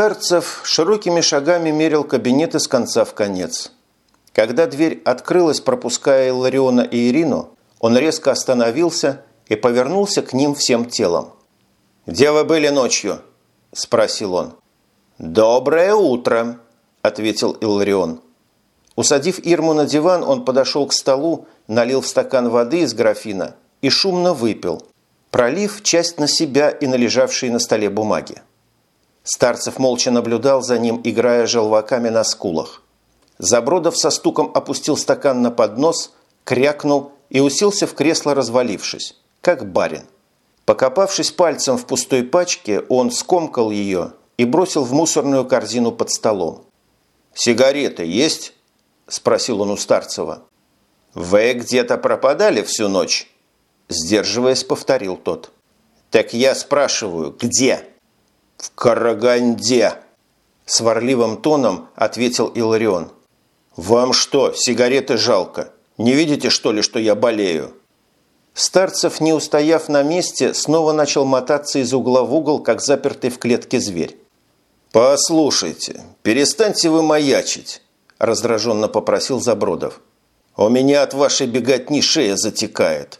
Старцев широкими шагами мерил кабинет из конца в конец. Когда дверь открылась, пропуская Иллариона и Ирину, он резко остановился и повернулся к ним всем телом. «Где вы были ночью?» – спросил он. «Доброе утро!» – ответил Илларион. Усадив Ирму на диван, он подошел к столу, налил в стакан воды из графина и шумно выпил, пролив часть на себя и на лежавшие на столе бумаги. Старцев молча наблюдал за ним, играя желваками на скулах. Забродов со стуком опустил стакан на поднос, крякнул и уселся в кресло, развалившись, как барин. Покопавшись пальцем в пустой пачке, он скомкал ее и бросил в мусорную корзину под столом. «Сигареты есть?» – спросил он у Старцева. «Вы где-то пропадали всю ночь?» Сдерживаясь, повторил тот. «Так я спрашиваю, где?» «В Караганде!» Сварливым тоном ответил Иларион. «Вам что, сигареты жалко? Не видите, что ли, что я болею?» Старцев, не устояв на месте, снова начал мотаться из угла в угол, как запертый в клетке зверь. «Послушайте, перестаньте вы маячить», – раздраженно попросил Забродов. «У меня от вашей беготни шея затекает».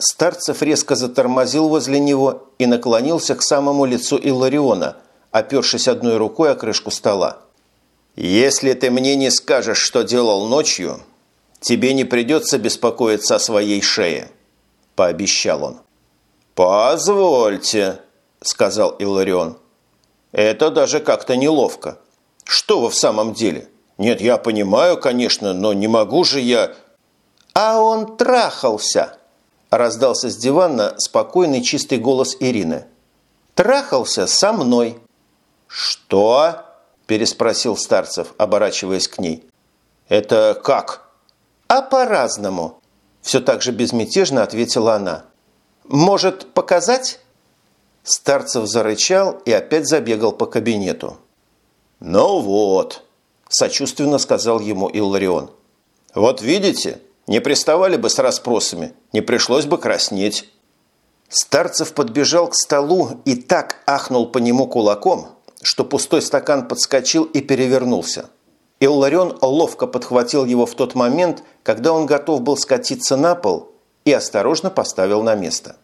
Старцев резко затормозил возле него и наклонился к самому лицу Иллариона, опершись одной рукой о крышку стола. «Если ты мне не скажешь, что делал ночью, тебе не придется беспокоиться о своей шее», – пообещал он. «Позвольте», – сказал Илларион. Это даже как-то неловко. Что вы в самом деле? Нет, я понимаю, конечно, но не могу же я... А он трахался, раздался с дивана спокойный чистый голос Ирины. Трахался со мной. Что? переспросил Старцев, оборачиваясь к ней. Это как? А по-разному. Все так же безмятежно ответила она. Может, показать? Старцев зарычал и опять забегал по кабинету. «Ну вот», – сочувственно сказал ему Илларион. «Вот видите, не приставали бы с расспросами, не пришлось бы краснеть». Старцев подбежал к столу и так ахнул по нему кулаком, что пустой стакан подскочил и перевернулся. Илларион ловко подхватил его в тот момент, когда он готов был скатиться на пол и осторожно поставил на место.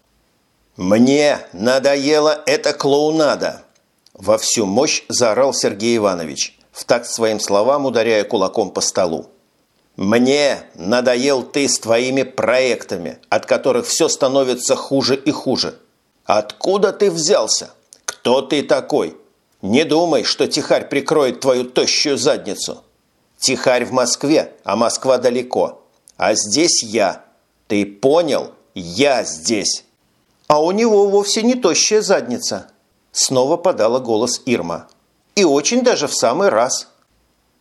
«Мне надоела эта клоунада!» Во всю мощь заорал Сергей Иванович, в такт своим словам ударяя кулаком по столу. «Мне надоел ты с твоими проектами, от которых все становится хуже и хуже. Откуда ты взялся? Кто ты такой? Не думай, что Тихарь прикроет твою тощую задницу. Тихарь в Москве, а Москва далеко. А здесь я. Ты понял? Я здесь!» «А у него вовсе не тощая задница», – снова подала голос Ирма. «И очень даже в самый раз».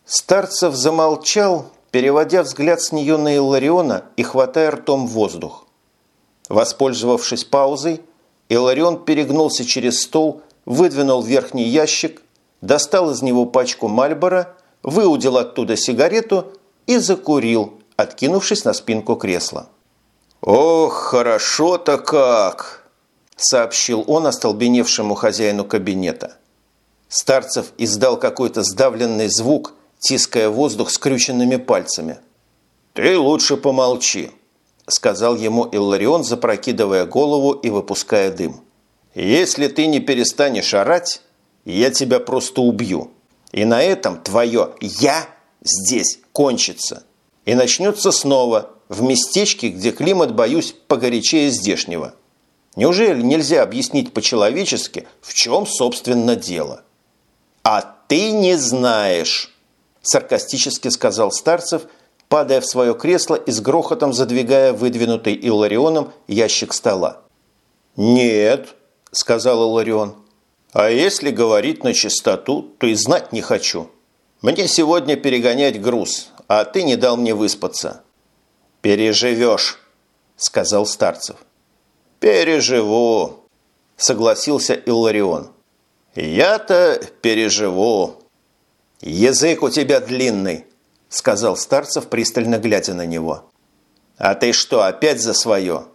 Старцев замолчал, переводя взгляд с нее на Илариона и хватая ртом воздух. Воспользовавшись паузой, Иларион перегнулся через стол, выдвинул верхний ящик, достал из него пачку Мальбора, выудил оттуда сигарету и закурил, откинувшись на спинку кресла. «Ох, хорошо-то как!» – сообщил он остолбеневшему хозяину кабинета. Старцев издал какой-то сдавленный звук, тиская воздух скрюченными пальцами. «Ты лучше помолчи», – сказал ему Илларион, запрокидывая голову и выпуская дым. «Если ты не перестанешь орать, я тебя просто убью. И на этом твое «я» здесь кончится. И начнется снова в местечке, где климат, боюсь, погорячее здешнего». Неужели нельзя объяснить по-человечески, в чем, собственно, дело? «А ты не знаешь», – саркастически сказал Старцев, падая в свое кресло и с грохотом задвигая выдвинутый Илларионом ящик стола. «Нет», – сказал Илларион. «А если говорить на чистоту, то и знать не хочу. Мне сегодня перегонять груз, а ты не дал мне выспаться». «Переживешь», – сказал Старцев. «Переживу», – согласился Илларион. «Я-то переживу». «Язык у тебя длинный», – сказал Старцев, пристально глядя на него. «А ты что, опять за свое?»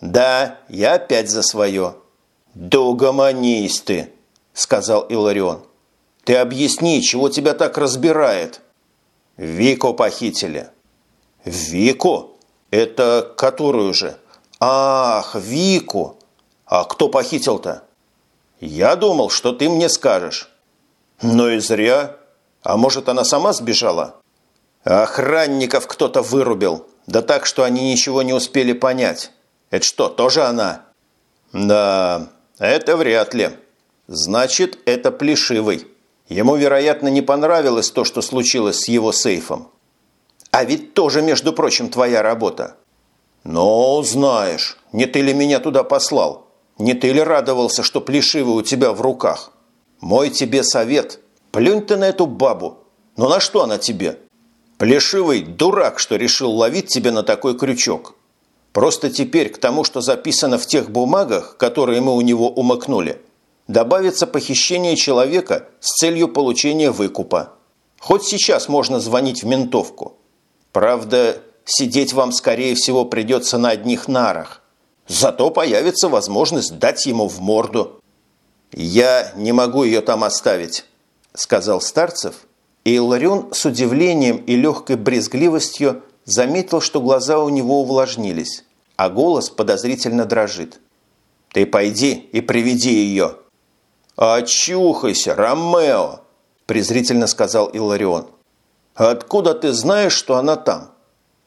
«Да, я опять за свое». «Да ты», – сказал Иларион. Ты объясни, чего тебя так разбирает?» «Вику похитили». «Вику? Это которую же?» «Ах, Вику! А кто похитил-то?» «Я думал, что ты мне скажешь». «Ну и зря. А может, она сама сбежала?» «Охранников кто-то вырубил. Да так, что они ничего не успели понять. Это что, тоже она?» «Да, это вряд ли. Значит, это Плешивый. Ему, вероятно, не понравилось то, что случилось с его сейфом. А ведь тоже, между прочим, твоя работа». «Ну, знаешь, не ты ли меня туда послал? Не ты ли радовался, что Плешивый у тебя в руках? Мой тебе совет. Плюнь ты на эту бабу. Но на что она тебе? Плешивый дурак, что решил ловить тебя на такой крючок. Просто теперь к тому, что записано в тех бумагах, которые мы у него умыкнули, добавится похищение человека с целью получения выкупа. Хоть сейчас можно звонить в ментовку. Правда, сидеть вам, скорее всего, придется на одних нарах. Зато появится возможность дать ему в морду. «Я не могу ее там оставить», – сказал Старцев, и Иларион с удивлением и легкой брезгливостью заметил, что глаза у него увлажнились, а голос подозрительно дрожит. «Ты пойди и приведи ее». «Очухайся, Ромео!» – презрительно сказал Иларион. «Откуда ты знаешь, что она там?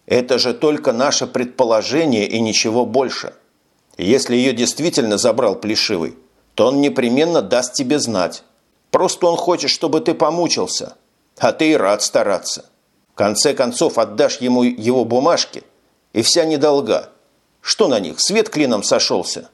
Это же только наше предположение и ничего больше. Если ее действительно забрал Плешивый, то он непременно даст тебе знать. Просто он хочет, чтобы ты помучился, а ты и рад стараться. В конце концов отдашь ему его бумажки, и вся недолга. Что на них, свет клином сошелся?